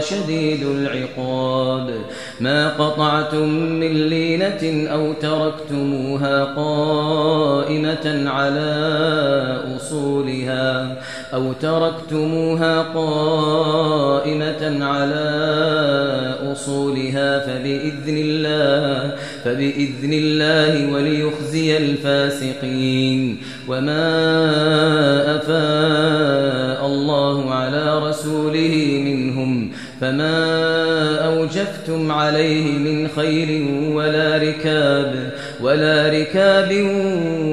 شديد العقاب. ما قطعتم من لينة أو تركتموها قائمة على أصولها أو تركتموها قائمة على أصولها فبإذن الله فبإذن الله وليخزي الفاسقين. وما أفاء الله على رسوله فما أوجفتم عليه من خير ولا ركاب ولا ركاب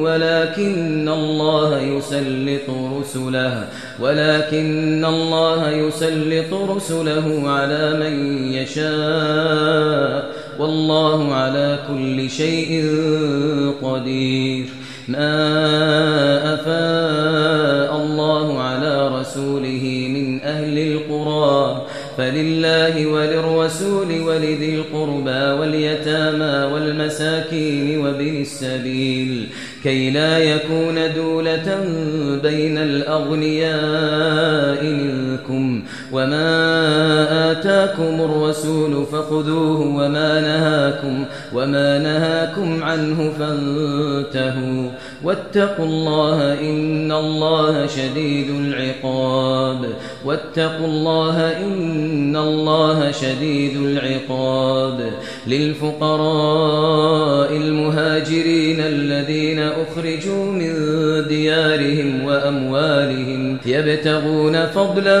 ولكن الله يسلط رسله ولكن الله يسلط رسله على من يشاء والله على كل شيء قدير ما أفاد لله وللرسول ولذي القربى واليتامى والمساكين وبن السبيل كي لا يكون دولة بين الأغنياء منكم وما أعلم جاءكم الرسول فخذوه وما نهاكم وما نهاكم عنه فانتهوا واتقوا الله إن الله شديد العقاب واتقوا الله إن الله شديد العقاب للفقراء المهاجرين الذين أخرجوا من ديارهم وأموالهم يبتغون فضلا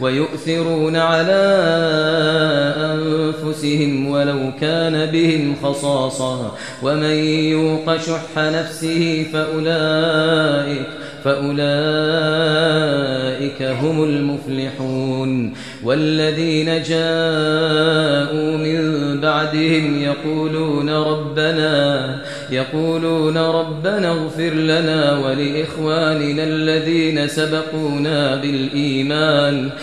ويؤثرون على أنفسهم ولو كان بهم خصاصة. ومن يوق شح نفسه فأولئك فأولئك هم المفلحون. والذين جاءوا من بعدهم يقولون ربنا يقولون ربنا اغفر لنا ولإخواننا الذين سبقونا بالإيمان.